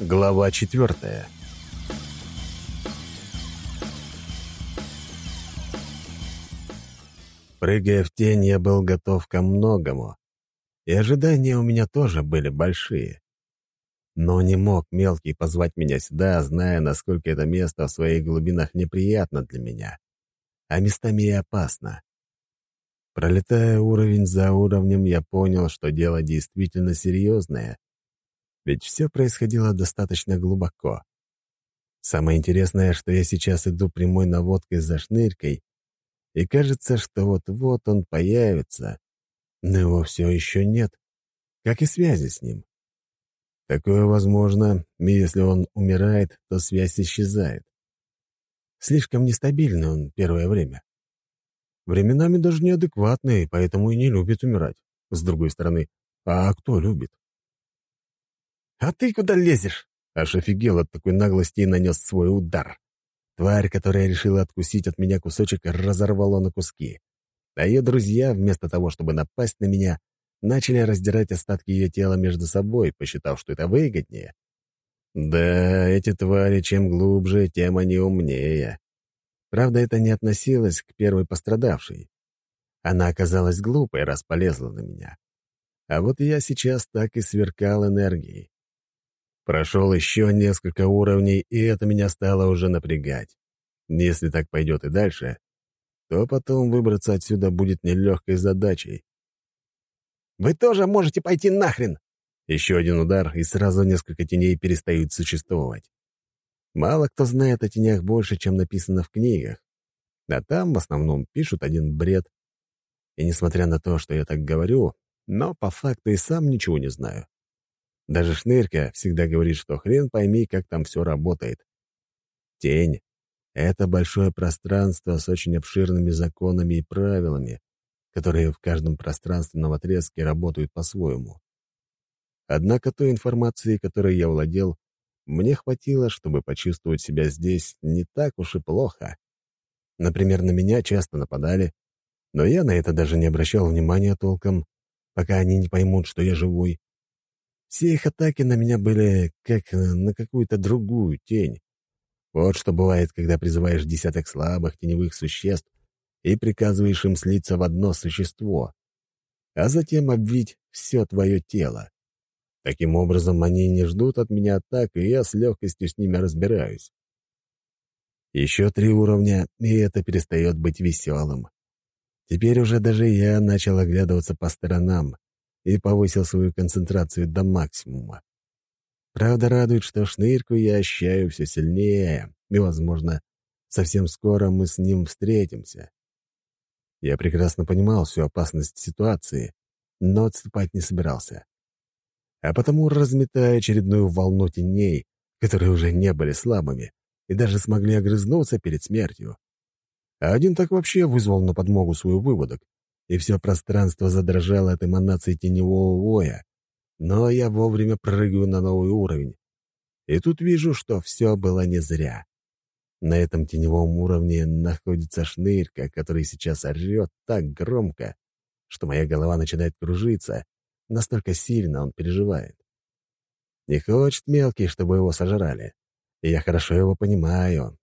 Глава четвертая. Прыгая в тень, я был готов ко многому, и ожидания у меня тоже были большие. Но не мог мелкий позвать меня сюда, зная, насколько это место в своих глубинах неприятно для меня, а местами и опасно. Пролетая уровень за уровнем, я понял, что дело действительно серьезное, ведь все происходило достаточно глубоко. Самое интересное, что я сейчас иду прямой наводкой за шнырькой, и кажется, что вот-вот он появится, но его все еще нет, как и связи с ним. Такое возможно, если он умирает, то связь исчезает. Слишком нестабильный он первое время. Временами даже неадекватный, поэтому и не любит умирать. С другой стороны, а кто любит? «А ты куда лезешь?» Аж офигел от такой наглости и нанес свой удар. Тварь, которая решила откусить от меня кусочек, разорвала на куски. А ее друзья, вместо того, чтобы напасть на меня, начали раздирать остатки ее тела между собой, посчитав, что это выгоднее. Да, эти твари, чем глубже, тем они умнее. Правда, это не относилось к первой пострадавшей. Она оказалась глупой, раз полезла на меня. А вот я сейчас так и сверкал энергией. Прошел еще несколько уровней, и это меня стало уже напрягать. Если так пойдет и дальше, то потом выбраться отсюда будет нелегкой задачей. «Вы тоже можете пойти нахрен!» Еще один удар, и сразу несколько теней перестают существовать. Мало кто знает о тенях больше, чем написано в книгах. А там в основном пишут один бред. И несмотря на то, что я так говорю, но по факту и сам ничего не знаю. Даже Шнырка всегда говорит, что хрен пойми, как там все работает. Тень — это большое пространство с очень обширными законами и правилами, которые в каждом пространственном отрезке работают по-своему. Однако той информации, которой я владел, мне хватило, чтобы почувствовать себя здесь не так уж и плохо. Например, на меня часто нападали, но я на это даже не обращал внимания толком, пока они не поймут, что я живой. Все их атаки на меня были как на какую-то другую тень. Вот что бывает, когда призываешь десяток слабых теневых существ и приказываешь им слиться в одно существо, а затем обвить все твое тело. Таким образом, они не ждут от меня атак, и я с легкостью с ними разбираюсь. Еще три уровня, и это перестает быть веселым. Теперь уже даже я начал оглядываться по сторонам, и повысил свою концентрацию до максимума. Правда, радует, что шнырку я ощущаю все сильнее, и, возможно, совсем скоро мы с ним встретимся. Я прекрасно понимал всю опасность ситуации, но отступать не собирался. А потому, разметая очередную волну теней, которые уже не были слабыми и даже смогли огрызнуться перед смертью. А один так вообще вызвал на подмогу свой выводок, и все пространство задрожало от эманации теневого воя. Но я вовремя прыгаю на новый уровень. И тут вижу, что все было не зря. На этом теневом уровне находится шнырька, который сейчас орет так громко, что моя голова начинает кружиться, настолько сильно он переживает. Не хочет мелкий, чтобы его сожрали. И я хорошо его понимаю.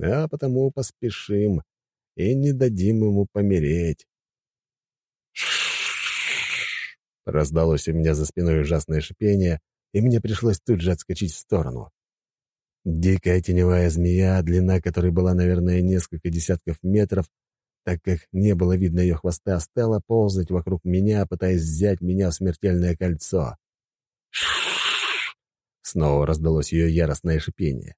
А потому поспешим и не дадим ему помереть. Раздалось у меня за спиной ужасное шипение, и мне пришлось тут же отскочить в сторону. Дикая теневая змея, длина которой была, наверное, несколько десятков метров, так как не было видно ее хвоста, стала ползать вокруг меня, пытаясь взять меня в смертельное кольцо. Снова раздалось ее яростное шипение.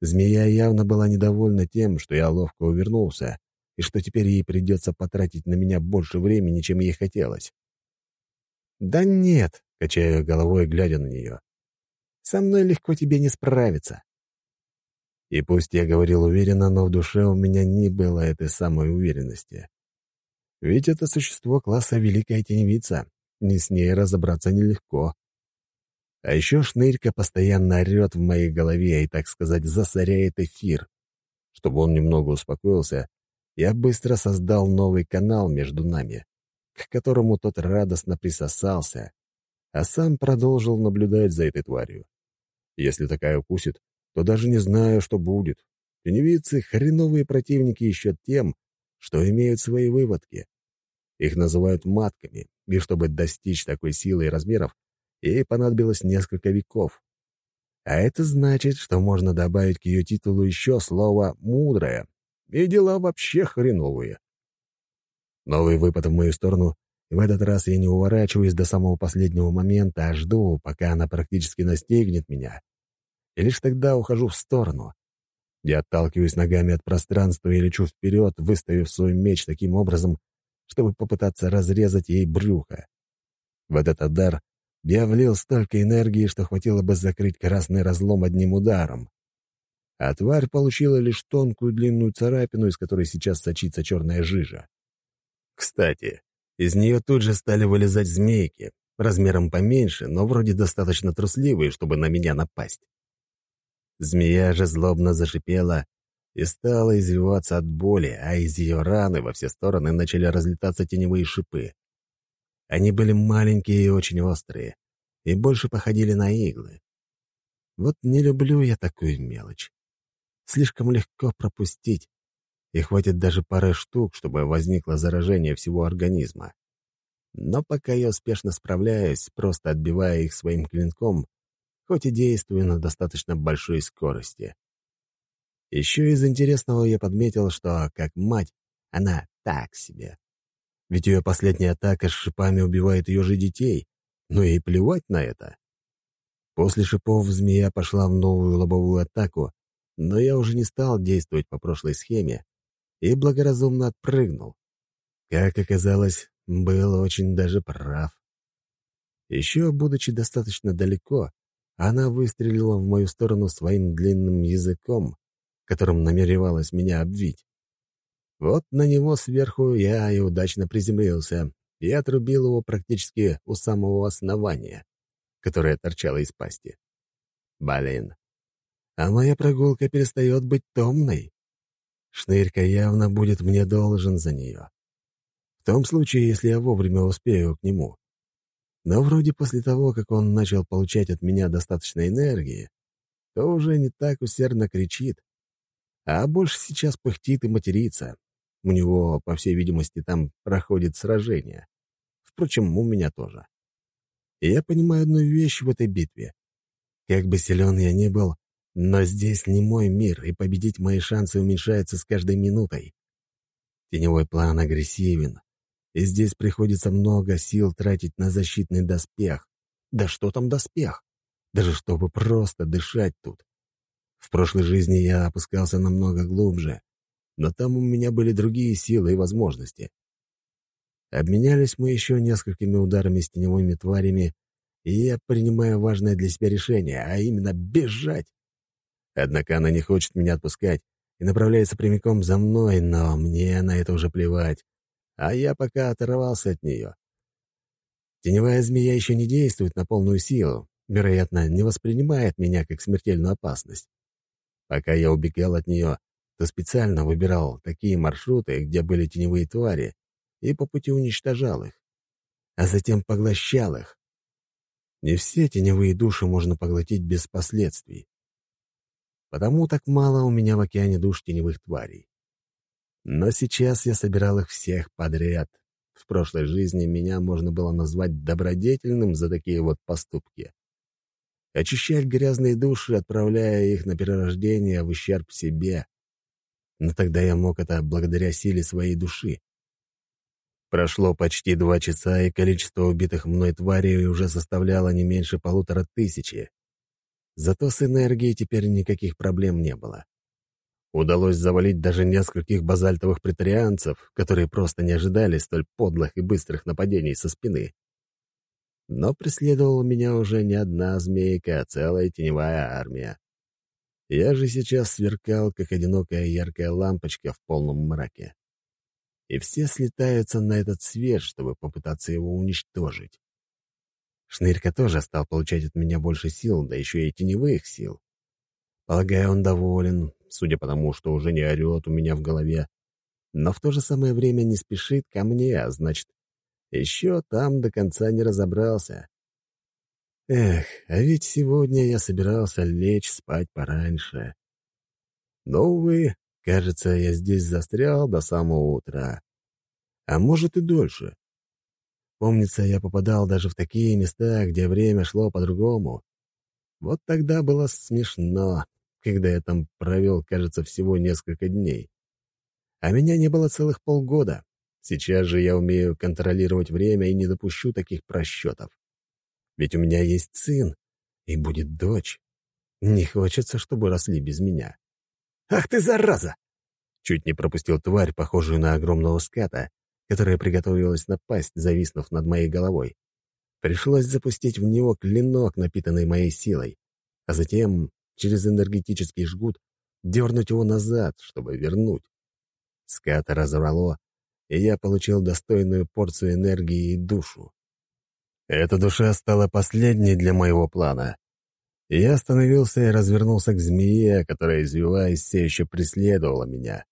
Змея явно была недовольна тем, что я ловко увернулся, и что теперь ей придется потратить на меня больше времени, чем ей хотелось. «Да нет», — качаю головой, глядя на нее. «Со мной легко тебе не справиться». И пусть я говорил уверенно, но в душе у меня не было этой самой уверенности. Ведь это существо класса Великая Теневица, и с ней разобраться нелегко. А еще шнырька постоянно орет в моей голове и, так сказать, засоряет эфир. Чтобы он немного успокоился, я быстро создал новый канал между нами, к которому тот радостно присосался, а сам продолжил наблюдать за этой тварью. Если такая укусит, то даже не знаю, что будет. Теневицы — хреновые противники еще тем, что имеют свои выводки. Их называют матками, и чтобы достичь такой силы и размеров, ей понадобилось несколько веков. А это значит, что можно добавить к ее титулу еще слово «мудрая», и дела вообще хреновые. Новый выпад в мою сторону, и в этот раз я не уворачиваюсь до самого последнего момента, а жду, пока она практически настигнет меня. И лишь тогда ухожу в сторону. Я отталкиваюсь ногами от пространства и лечу вперед, выставив свой меч таким образом, чтобы попытаться разрезать ей брюхо. В этот удар я влил столько энергии, что хватило бы закрыть красный разлом одним ударом. А тварь получила лишь тонкую длинную царапину, из которой сейчас сочится черная жижа. Кстати, из нее тут же стали вылезать змейки, размером поменьше, но вроде достаточно трусливые, чтобы на меня напасть. Змея же злобно зашипела и стала извиваться от боли, а из ее раны во все стороны начали разлетаться теневые шипы. Они были маленькие и очень острые, и больше походили на иглы. Вот не люблю я такую мелочь. Слишком легко пропустить, и хватит даже пары штук, чтобы возникло заражение всего организма. Но пока я успешно справляюсь, просто отбивая их своим клинком, хоть и действую на достаточно большой скорости. Еще из интересного я подметил, что, как мать, она так себе. Ведь ее последняя атака с шипами убивает ее же детей, но ей плевать на это. После шипов змея пошла в новую лобовую атаку, но я уже не стал действовать по прошлой схеме и благоразумно отпрыгнул. Как оказалось, был очень даже прав. Еще, будучи достаточно далеко, она выстрелила в мою сторону своим длинным языком, которым намеревалась меня обвить. Вот на него сверху я и удачно приземлился и отрубил его практически у самого основания, которое торчало из пасти. Блин, а моя прогулка перестает быть томной. Шнырька явно будет мне должен за нее. В том случае, если я вовремя успею к нему. Но вроде после того, как он начал получать от меня достаточно энергии, то уже не так усердно кричит, а больше сейчас пыхтит и матерится. У него, по всей видимости, там проходит сражение. Впрочем, у меня тоже. И я понимаю одну вещь в этой битве. Как бы силен я ни был, но здесь не мой мир, и победить мои шансы уменьшаются с каждой минутой. Теневой план агрессивен, и здесь приходится много сил тратить на защитный доспех. Да что там доспех? Даже чтобы просто дышать тут. В прошлой жизни я опускался намного глубже, но там у меня были другие силы и возможности. Обменялись мы еще несколькими ударами с теневыми тварями, и я принимаю важное для себя решение, а именно бежать. Однако она не хочет меня отпускать и направляется прямиком за мной, но мне на это уже плевать а я пока оторвался от нее. Теневая змея еще не действует на полную силу, вероятно, не воспринимает меня как смертельную опасность. Пока я убегал от нее, то специально выбирал такие маршруты, где были теневые твари, и по пути уничтожал их, а затем поглощал их. Не все теневые души можно поглотить без последствий. Потому так мало у меня в океане душ теневых тварей. Но сейчас я собирал их всех подряд. В прошлой жизни меня можно было назвать добродетельным за такие вот поступки. Очищать грязные души, отправляя их на перерождение в ущерб себе. Но тогда я мог это благодаря силе своей души. Прошло почти два часа, и количество убитых мной тварей уже составляло не меньше полутора тысячи. Зато с энергией теперь никаких проблем не было. Удалось завалить даже нескольких базальтовых претарианцев, которые просто не ожидали столь подлых и быстрых нападений со спины. Но преследовала меня уже не одна змейка, а целая теневая армия. Я же сейчас сверкал, как одинокая яркая лампочка в полном мраке. И все слетаются на этот свет, чтобы попытаться его уничтожить. Шнырька тоже стал получать от меня больше сил, да еще и теневых сил. Полагаю, он доволен, судя по тому, что уже не орет у меня в голове, но в то же самое время не спешит ко мне, а значит, еще там до конца не разобрался. Эх, а ведь сегодня я собирался лечь спать пораньше. Но, увы, кажется, я здесь застрял до самого утра. А может и дольше. Помнится, я попадал даже в такие места, где время шло по-другому. Вот тогда было смешно, когда я там провел, кажется, всего несколько дней. А меня не было целых полгода. Сейчас же я умею контролировать время и не допущу таких просчетов. Ведь у меня есть сын, и будет дочь. Не хочется, чтобы росли без меня. «Ах ты, зараза!» Чуть не пропустил тварь, похожую на огромного ската, которая приготовилась напасть, зависнув над моей головой. Пришлось запустить в него клинок, напитанный моей силой, а затем через энергетический жгут дернуть его назад, чтобы вернуть. Ската разорвало, и я получил достойную порцию энергии и душу. Эта душа стала последней для моего плана. Я остановился и развернулся к змее, которая, извиваясь, все еще преследовала меня.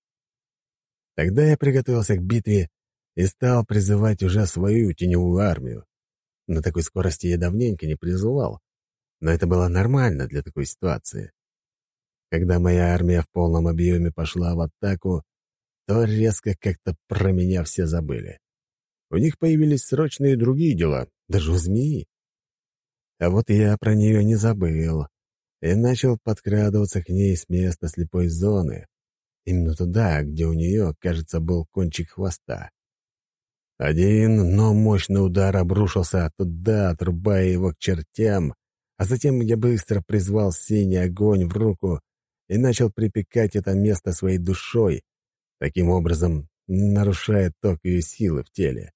Тогда я приготовился к битве и стал призывать уже свою теневую армию. На такой скорости я давненько не призывал, но это было нормально для такой ситуации. Когда моя армия в полном объеме пошла в атаку, то резко как-то про меня все забыли. У них появились срочные другие дела, даже у змеи. А вот я про нее не забыл и начал подкрадываться к ней с места слепой зоны, именно туда, где у нее, кажется, был кончик хвоста. Один, но мощный удар обрушился туда, отрубая его к чертям, а затем я быстро призвал синий огонь в руку и начал припекать это место своей душой, таким образом нарушая ток ее силы в теле.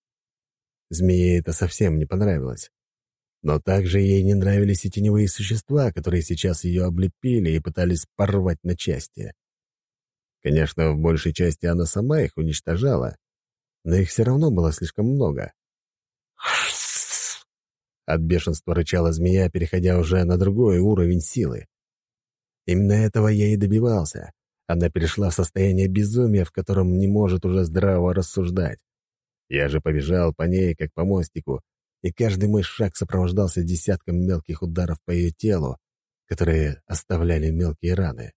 Змее это совсем не понравилось. Но также ей не нравились и теневые существа, которые сейчас ее облепили и пытались порвать на части. Конечно, в большей части она сама их уничтожала, но их все равно было слишком много. От бешенства рычала змея, переходя уже на другой уровень силы. Именно этого я и добивался. Она перешла в состояние безумия, в котором не может уже здраво рассуждать. Я же побежал по ней, как по мостику, и каждый мой шаг сопровождался десятком мелких ударов по ее телу, которые оставляли мелкие раны.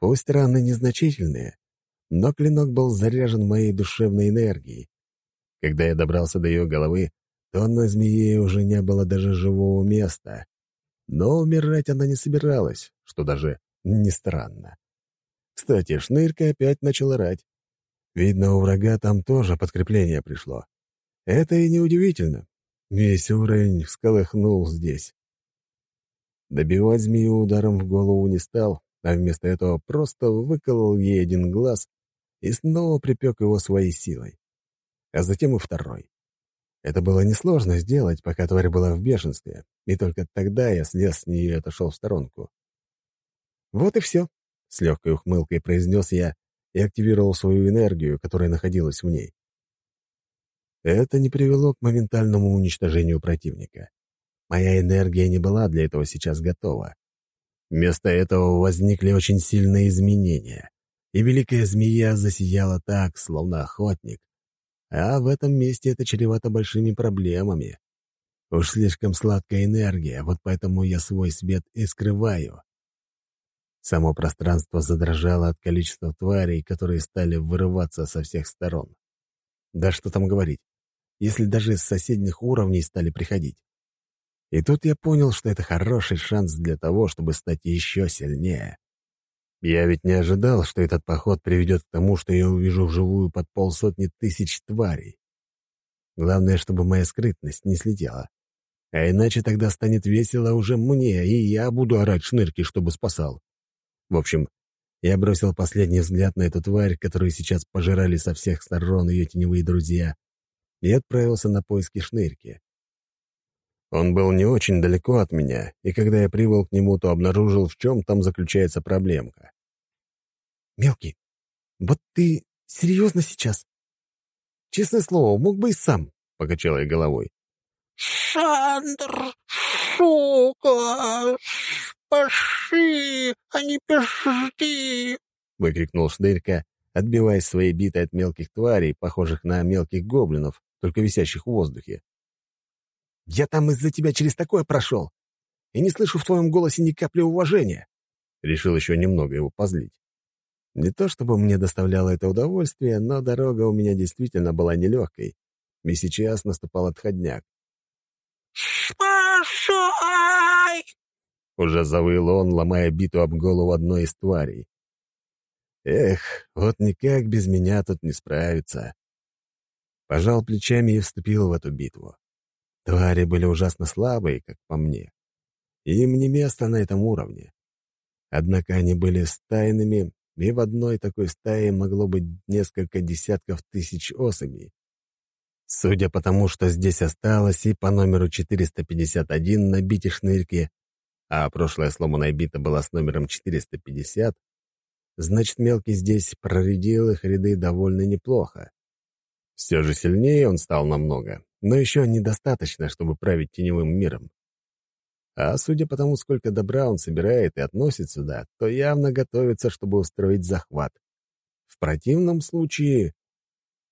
Пусть раны незначительные, но клинок был заряжен моей душевной энергией. Когда я добрался до ее головы, то на змее уже не было даже живого места. Но умирать она не собиралась, что даже не странно. Кстати, шнырька опять начала рать. Видно, у врага там тоже подкрепление пришло. Это и неудивительно. Весь уровень всколыхнул здесь. Добивать змею ударом в голову не стал, а вместо этого просто выколол ей один глаз и снова припек его своей силой. А затем и второй. Это было несложно сделать, пока тварь была в бешенстве, и только тогда я слез с нее и отошел в сторонку. «Вот и все», — с легкой ухмылкой произнес я и активировал свою энергию, которая находилась в ней. Это не привело к моментальному уничтожению противника. Моя энергия не была для этого сейчас готова. Вместо этого возникли очень сильные изменения, и великая змея засияла так, словно охотник. А в этом месте это чревато большими проблемами. Уж слишком сладкая энергия, вот поэтому я свой свет и скрываю. Само пространство задрожало от количества тварей, которые стали вырываться со всех сторон. Да что там говорить, если даже с соседних уровней стали приходить. И тут я понял, что это хороший шанс для того, чтобы стать еще сильнее. Я ведь не ожидал, что этот поход приведет к тому, что я увижу вживую под полсотни тысяч тварей. Главное, чтобы моя скрытность не слетела. А иначе тогда станет весело уже мне, и я буду орать шнырки, чтобы спасал. В общем, я бросил последний взгляд на эту тварь, которую сейчас пожирали со всех сторон ее теневые друзья, и отправился на поиски шнырки. Он был не очень далеко от меня, и когда я прибыл к нему, то обнаружил, в чем там заключается проблемка. «Мелкий, вот ты серьезно сейчас?» «Честное слово, мог бы и сам», — покачал я головой. «Шандр, сука, «Пошли, а не пожди!» — выкрикнул Шнырька, отбиваясь своей битой от мелких тварей, похожих на мелких гоблинов, только висящих в воздухе. Я там из-за тебя через такое прошел. И не слышу в твоем голосе ни капли уважения». Решил еще немного его позлить. Не то чтобы мне доставляло это удовольствие, но дорога у меня действительно была нелегкой, и сейчас наступал отходняк. «Спасай!» Уже завыл он, ломая биту об голову одной из тварей. Эх, вот никак без меня тут не справиться. Пожал плечами и вступил в эту битву. Твари были ужасно слабые, как по мне. Им не место на этом уровне. Однако они были стайными и в одной такой стае могло быть несколько десятков тысяч особей. Судя по тому, что здесь осталось, и по номеру 451 на бите шнырки, а прошлая сломанная бита была с номером 450, значит, мелкий здесь проредил их ряды довольно неплохо. Все же сильнее он стал намного, но еще недостаточно, чтобы править теневым миром. А судя по тому, сколько добра он собирает и относит сюда, то явно готовится, чтобы устроить захват. В противном случае...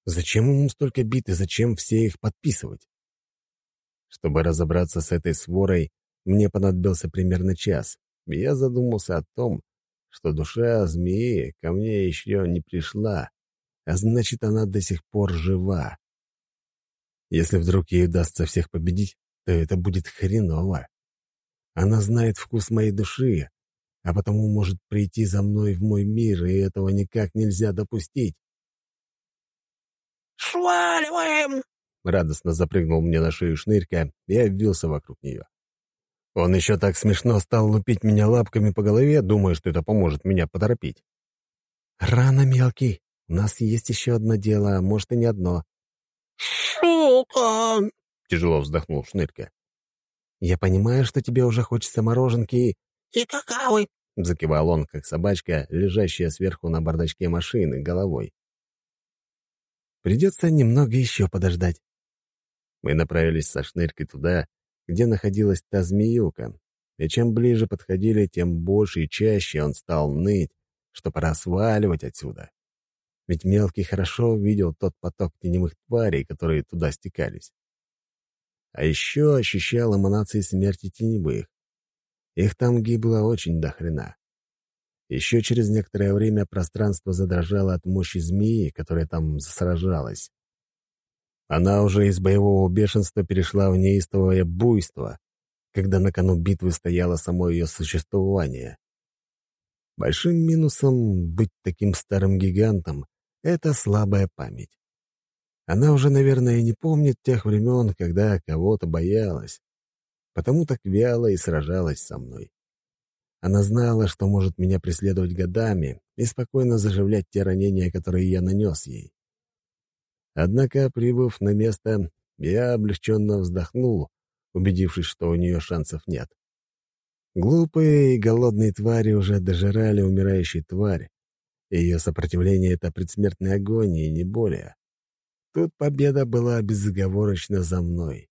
Зачем ему столько бит и зачем все их подписывать? Чтобы разобраться с этой сворой, мне понадобился примерно час, я задумался о том, что душа змеи ко мне еще не пришла, а значит, она до сих пор жива. Если вдруг ей удастся всех победить, то это будет хреново. Она знает вкус моей души, а потому может прийти за мной в мой мир, и этого никак нельзя допустить. «Сваливаем!» — радостно запрыгнул мне на шею шнырька и обвился вокруг нее. Он еще так смешно стал лупить меня лапками по голове, думая, что это поможет меня поторопить. «Рано, мелкий. У нас есть еще одно дело, а может и не одно». «Сука!» — тяжело вздохнул шнырька. «Я понимаю, что тебе уже хочется мороженки и...» «И какавы!» — закивал он, как собачка, лежащая сверху на бардачке машины, головой. «Придется немного еще подождать». Мы направились со шныркой туда, где находилась та змеюка, и чем ближе подходили, тем больше и чаще он стал ныть, что пора сваливать отсюда. Ведь мелкий хорошо видел тот поток теневых тварей, которые туда стекались. А еще ощущал эманации смерти теневых. Их там гибло очень до хрена. Еще через некоторое время пространство задрожало от мощи змеи, которая там сражалась. Она уже из боевого бешенства перешла в неистовое буйство, когда на кону битвы стояло само ее существование. Большим минусом быть таким старым гигантом — это слабая память. Она уже, наверное, не помнит тех времен, когда кого-то боялась, потому так вяло и сражалась со мной. Она знала, что может меня преследовать годами и спокойно заживлять те ранения, которые я нанес ей. Однако, прибыв на место, я облегченно вздохнул, убедившись, что у нее шансов нет. Глупые и голодные твари уже дожирали умирающей тварь, и ее сопротивление — это предсмертный огонь и не более. Тут победа была безоговорочно за мной.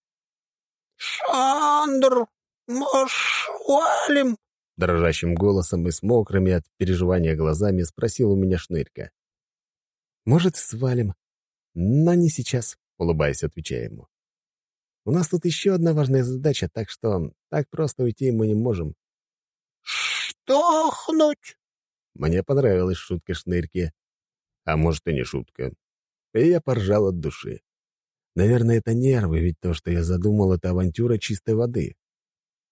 «Шандр, может, валим?» Дрожащим голосом и с мокрыми от переживания глазами спросил у меня шнырька. «Может, свалим, но не сейчас», — улыбаясь, отвечая ему. «У нас тут еще одна важная задача, так что так просто уйти мы не можем». «Штохнуть!» Мне понравилась шутка шнырьки. А может, и не шутка. И я поржал от души. Наверное, это нервы, ведь то, что я задумал, — это авантюра чистой воды.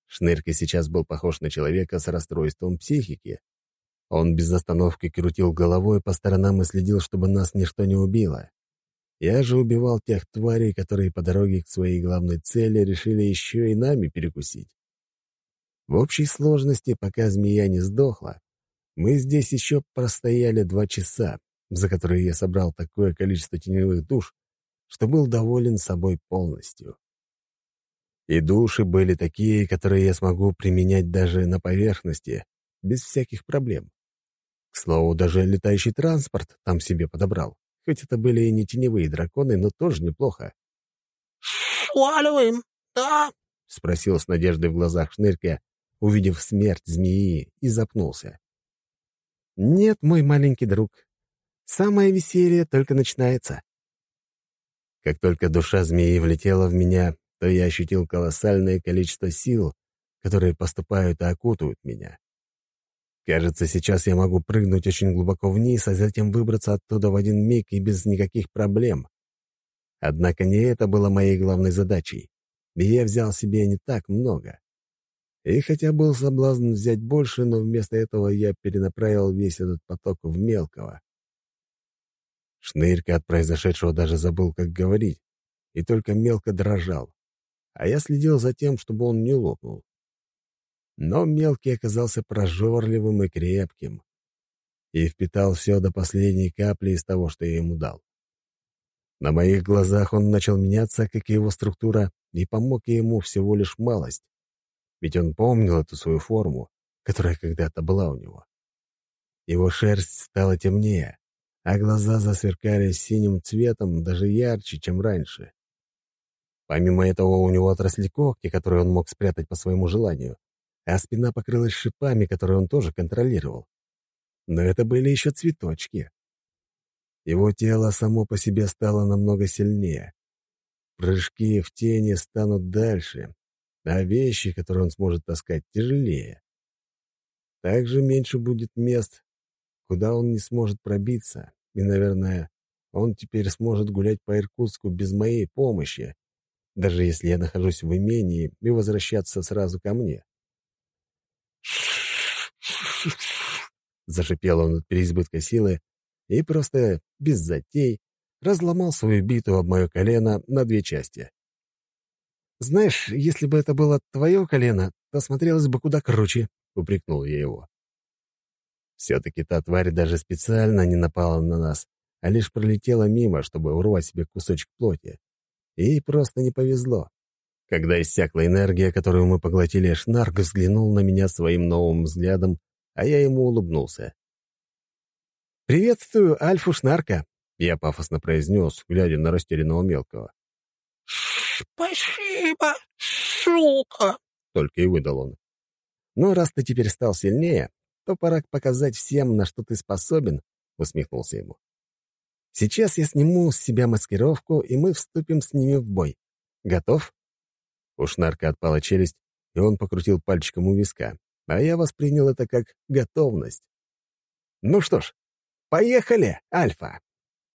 Шнырька сейчас был похож на человека с расстройством психики. Он без остановки крутил головой по сторонам и следил, чтобы нас ничто не убило. Я же убивал тех тварей, которые по дороге к своей главной цели решили еще и нами перекусить. В общей сложности, пока змея не сдохла, мы здесь еще простояли два часа, за которые я собрал такое количество теневых душ, что был доволен собой полностью. И души были такие, которые я смогу применять даже на поверхности, без всяких проблем. К слову, даже летающий транспорт там себе подобрал. Хоть это были и не теневые драконы, но тоже неплохо. «Сваливаем, да?» — спросил с надеждой в глазах шнырька, увидев смерть змеи, и запнулся. «Нет, мой маленький друг, Самое веселье только начинается. Как только душа змеи влетела в меня, то я ощутил колоссальное количество сил, которые поступают и окутывают меня. Кажется, сейчас я могу прыгнуть очень глубоко вниз, а затем выбраться оттуда в один миг и без никаких проблем. Однако не это было моей главной задачей, и я взял себе не так много. И хотя был соблазн взять больше, но вместо этого я перенаправил весь этот поток в мелкого. Шнырька от произошедшего даже забыл, как говорить, и только мелко дрожал. А я следил за тем, чтобы он не лопнул. Но мелкий оказался прожорливым и крепким и впитал все до последней капли из того, что я ему дал. На моих глазах он начал меняться, как и его структура, и помог я ему всего лишь малость. Ведь он помнил эту свою форму, которая когда-то была у него. Его шерсть стала темнее, а глаза засверкали синим цветом даже ярче, чем раньше. Помимо этого у него отросли когти, которые он мог спрятать по своему желанию, а спина покрылась шипами, которые он тоже контролировал. Но это были еще цветочки. Его тело само по себе стало намного сильнее. Прыжки в тени станут дальше, а вещи, которые он сможет таскать, тяжелее. Также меньше будет мест, куда он не сможет пробиться, и, наверное, он теперь сможет гулять по Иркутску без моей помощи, даже если я нахожусь в имении, и возвращаться сразу ко мне. Зашипел он от переизбытка силы и просто, без затей, разломал свою биту об мое колено на две части. «Знаешь, если бы это было твое колено, то смотрелось бы куда круче», — упрекнул я его. Все-таки та тварь даже специально не напала на нас, а лишь пролетела мимо, чтобы урвать себе кусочек плоти. Ей просто не повезло. Когда иссякла энергия, которую мы поглотили, Шнарк взглянул на меня своим новым взглядом, а я ему улыбнулся. «Приветствую, Альфу Шнарка!» — я пафосно произнес, глядя на растерянного мелкого. «Спасибо, сука!» — только и выдал он. «Ну, раз ты теперь стал сильнее, то пора показать всем, на что ты способен», — усмехнулся ему. «Сейчас я сниму с себя маскировку, и мы вступим с ними в бой. Готов?» У Шнарка отпала челюсть, и он покрутил пальчиком у виска, а я воспринял это как готовность. «Ну что ж, поехали, Альфа!»